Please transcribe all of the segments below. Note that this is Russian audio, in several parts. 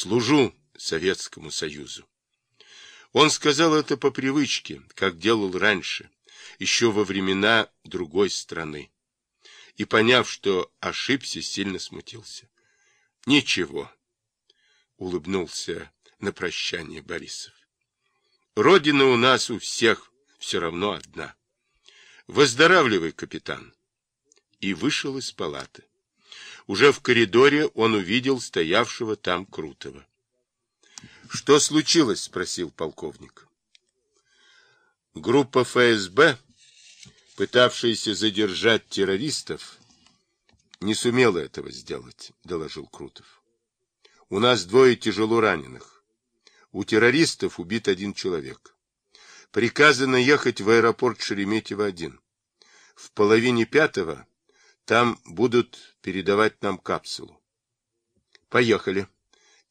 Служу Советскому Союзу. Он сказал это по привычке, как делал раньше, еще во времена другой страны. И, поняв, что ошибся, сильно смутился. Ничего, улыбнулся на прощание Борисов. Родина у нас у всех все равно одна. Выздоравливай, капитан. И вышел из палаты. Уже в коридоре он увидел стоявшего там Крутого. — Что случилось? — спросил полковник. Группа ФСБ, пытавшаяся задержать террористов, не сумела этого сделать, — доложил Крутов. У нас двое тяжело раненых. У террористов убит один человек. Приказано ехать в аэропорт Шереметьево-1. В половине пятого там будут передавать нам капсулу. Поехали,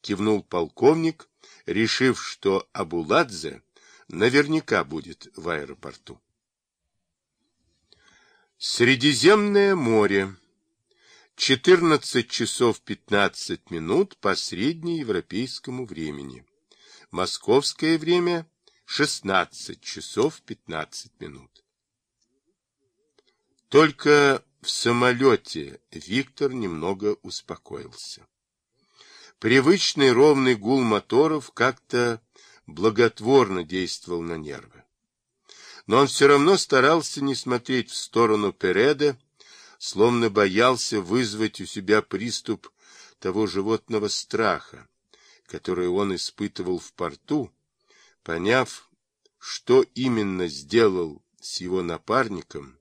кивнул полковник, решив, что Абуладзе наверняка будет в аэропорту. Средиземное море. 14 часов 15 минут по среднеевропейскому времени. Московское время 16 часов 15 минут. Только в самолете Виктор немного успокоился. Привычный ровный гул моторов как-то благотворно действовал на нервы. Но он все равно старался не смотреть в сторону Переда, словно боялся вызвать у себя приступ того животного страха, который он испытывал в порту, поняв, что именно сделал с его напарником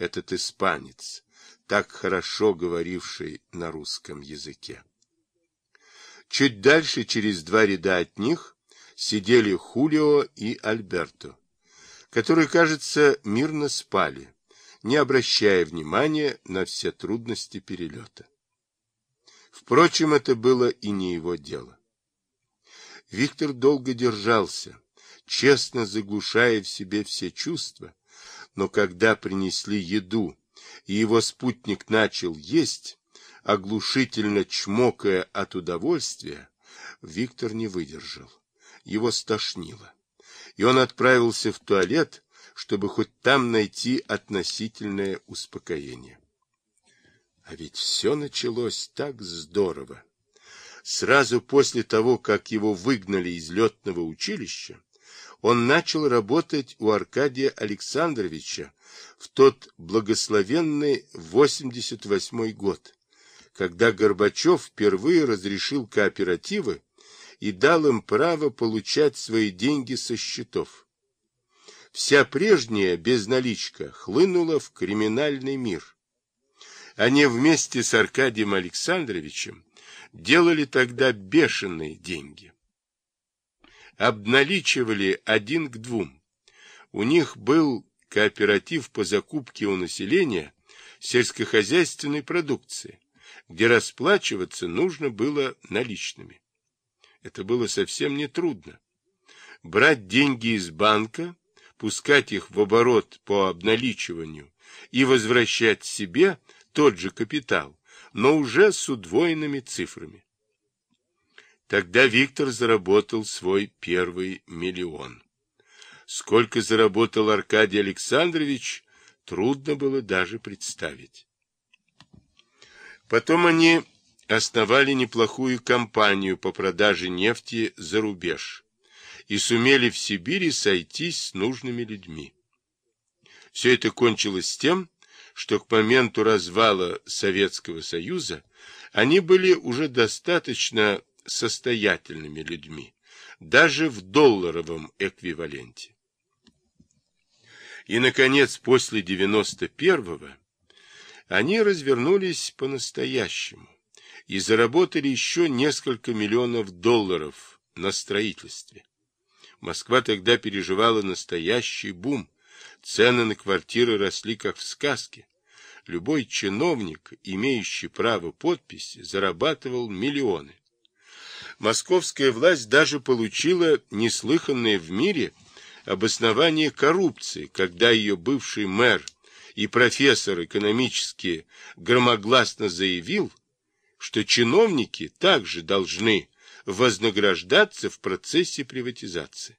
этот испанец, так хорошо говоривший на русском языке. Чуть дальше, через два ряда от них, сидели Хулио и Альберто, которые, кажется, мирно спали, не обращая внимания на все трудности перелета. Впрочем, это было и не его дело. Виктор долго держался, честно заглушая в себе все чувства, но когда принесли еду, и его спутник начал есть, оглушительно чмокая от удовольствия, Виктор не выдержал. Его стошнило. И он отправился в туалет, чтобы хоть там найти относительное успокоение. А ведь все началось так здорово. Сразу после того, как его выгнали из летного училища, он начал работать у Аркадия Александровича в тот благословенный 88 год, когда Горбачев впервые разрешил кооперативы и дал им право получать свои деньги со счетов. Вся прежняя безналичка хлынула в криминальный мир. Они вместе с Аркадием Александровичем делали тогда бешеные деньги обналичивали один к двум. У них был кооператив по закупке у населения сельскохозяйственной продукции, где расплачиваться нужно было наличными. Это было совсем не трудно. Брать деньги из банка, пускать их в оборот по обналичиванию и возвращать себе тот же капитал, но уже с удвоенными цифрами. Тогда Виктор заработал свой первый миллион. Сколько заработал Аркадий Александрович, трудно было даже представить. Потом они основали неплохую компанию по продаже нефти за рубеж и сумели в Сибири сойтись с нужными людьми. Все это кончилось тем, что к моменту развала Советского Союза они были уже достаточно состоятельными людьми, даже в долларовом эквиваленте. И, наконец, после 91-го они развернулись по-настоящему и заработали еще несколько миллионов долларов на строительстве. Москва тогда переживала настоящий бум, цены на квартиры росли как в сказке. Любой чиновник, имеющий право подписи, зарабатывал миллионы. Московская власть даже получила неслыханное в мире обоснование коррупции, когда ее бывший мэр и профессор экономически громогласно заявил, что чиновники также должны вознаграждаться в процессе приватизации.